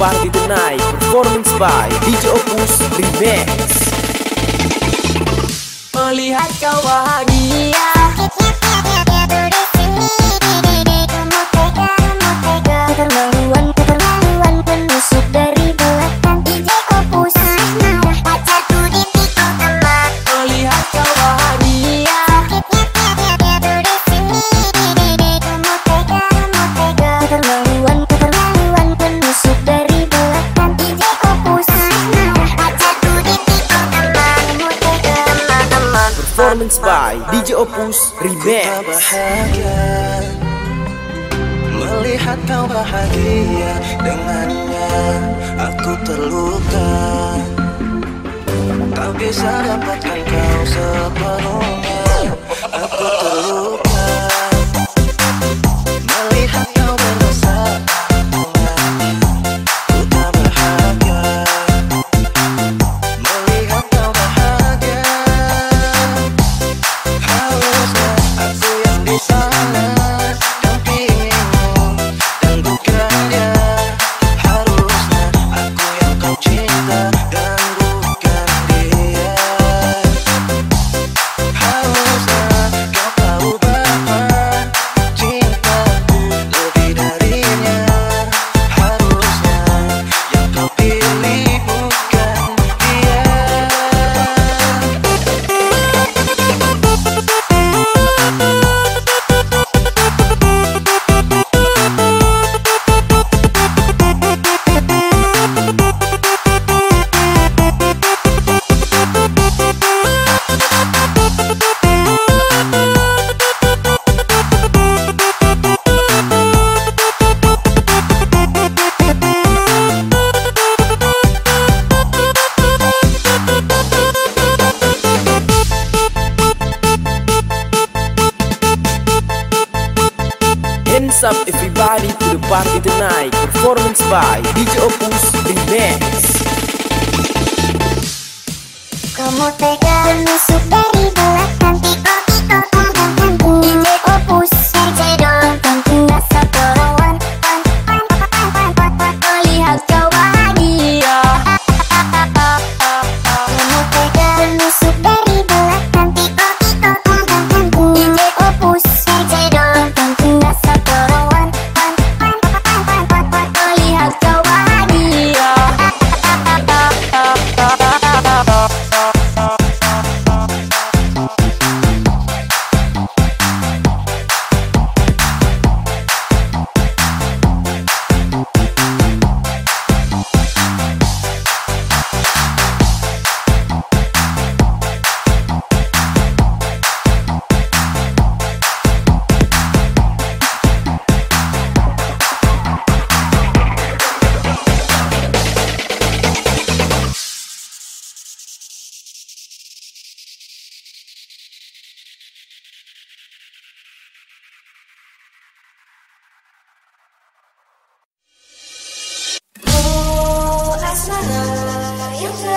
Party The Night Performance by DJ Opus Remix. Melihat kau bahagia. performance by DJ Opus Remix. Bahagia, Melihat kau bahagia dengannya Aku terluka. Tak bisa dapatkan kau sepenuhnya. What's up everybody? To the party tonight Performance by DJ Opus The Mix Kamu pegang super di belakang